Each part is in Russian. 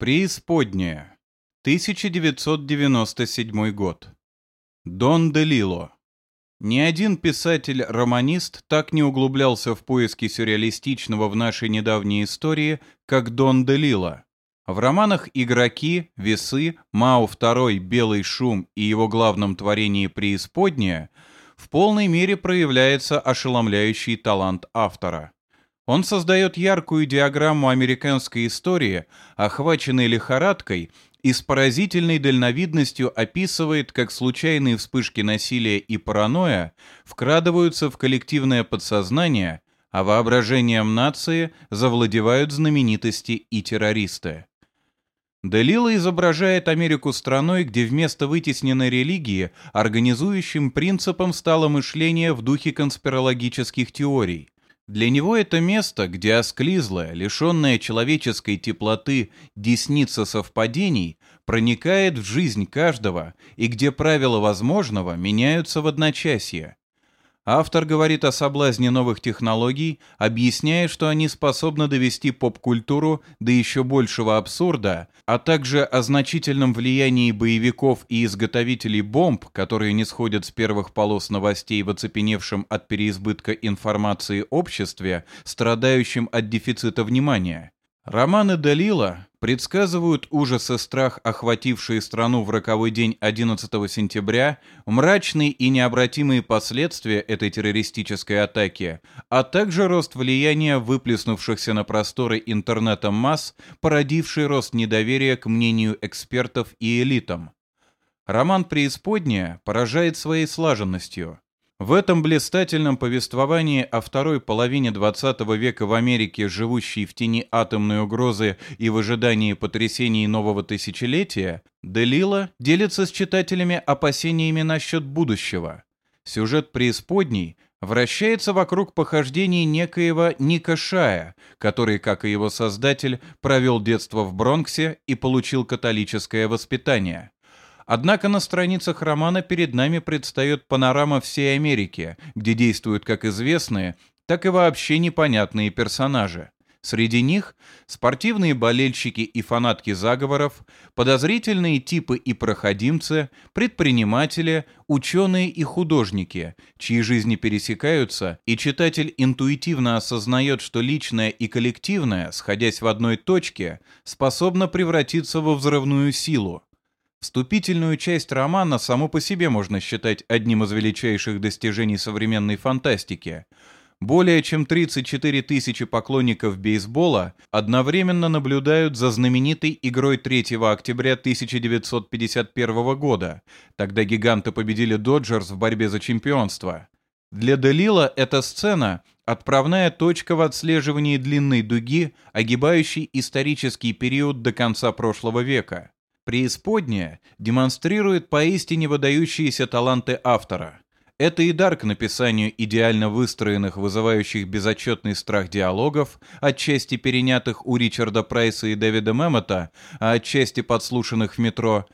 Преисподняя. 1997 год. Дон де Лило. Ни один писатель-романист так не углублялся в поиски сюрреалистичного в нашей недавней истории, как Дон де Лило. В романах «Игроки», «Весы», «Мау II», «Белый шум» и его главном творении «Преисподняя» в полной мере проявляется ошеломляющий талант автора – он создает яркую диаграмму американской истории, охваченной лихорадкой, и с поразительной дальновидностью описывает, как случайные вспышки насилия и паранойя вкрадываются в коллективное подсознание, а воображением нации завладевают знаменитости и террористы. Делила изображает Америку страной, где вместо вытесненной религии организующим принципом стало мышление в духе конспирологических теорий – для него это место, где осклизлая, лишенная человеческой теплоты десница совпадений проникает в жизнь каждого и где правила возможного меняются в одночасье. Автор говорит о соблазне новых технологий, объясняя, что они способны довести поп-культуру до еще большего абсурда, а также о значительном влиянии боевиков и изготовителей бомб, которые не сходят с первых полос новостей в оцепеневшем от переизбытка информации обществе, страдающем от дефицита внимания. Романы Далила предсказывают ужас и страх, охватившие страну в роковой день 11 сентября, мрачные и необратимые последствия этой террористической атаки, а также рост влияния выплеснувшихся на просторы интернета масс, породивший рост недоверия к мнению экспертов и элитам. Роман «Преисподняя» поражает своей слаженностью. В этом блистательном повествовании о второй половине XX века в Америке, живущей в тени атомной угрозы и в ожидании потрясений нового тысячелетия, Делила делится с читателями опасениями насчет будущего. Сюжет преисподней вращается вокруг похождений некоего Ника Шая, который, как и его создатель, провел детство в Бронксе и получил католическое воспитание. Однако на страницах романа перед нами предстает панорама всей Америки, где действуют как известные, так и вообще непонятные персонажи. Среди них спортивные болельщики и фанатки заговоров, подозрительные типы и проходимцы, предприниматели, ученые и художники, чьи жизни пересекаются, и читатель интуитивно осознает, что личное и коллективное, сходясь в одной точке, способно превратиться во взрывную силу. Вступительную часть романа само по себе можно считать одним из величайших достижений современной фантастики. Более чем 34 тысячи поклонников бейсбола одновременно наблюдают за знаменитой игрой 3 октября 1951 года. Тогда гиганты победили Доджерс в борьбе за чемпионство. Для Делила эта сцена – отправная точка в отслеживании длинной дуги, огибающей исторический период до конца прошлого века. Преисподняя демонстрирует поистине выдающиеся таланты автора. Это и дар к написанию идеально выстроенных, вызывающих безотчетный страх диалогов, отчасти перенятых у Ричарда Прайса и Дэвида Мэммота, а отчасти подслушанных в метро,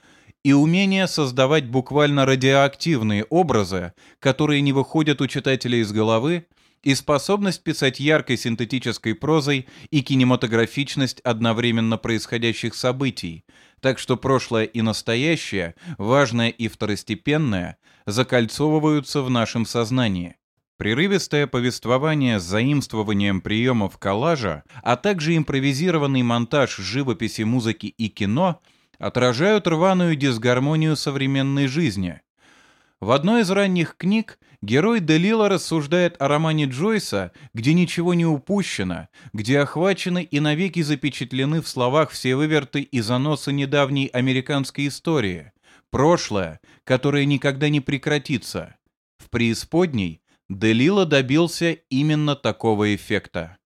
и умение создавать буквально радиоактивные образы, которые не выходят у читателя из головы, и способность писать яркой синтетической прозой и кинематографичность одновременно происходящих событий, так что прошлое и настоящее, важное и второстепенное, закольцовываются в нашем сознании. Прерывистое повествование с заимствованием приемов коллажа, а также импровизированный монтаж живописи, музыки и кино отражают рваную дисгармонию современной жизни, в одной из ранних книг герой Делила рассуждает о романе Джойса, где ничего не упущено, где охвачены и навеки запечатлены в словах все выверты и заносы недавней американской истории. Прошлое, которое никогда не прекратится. В преисподней Делила добился именно такого эффекта.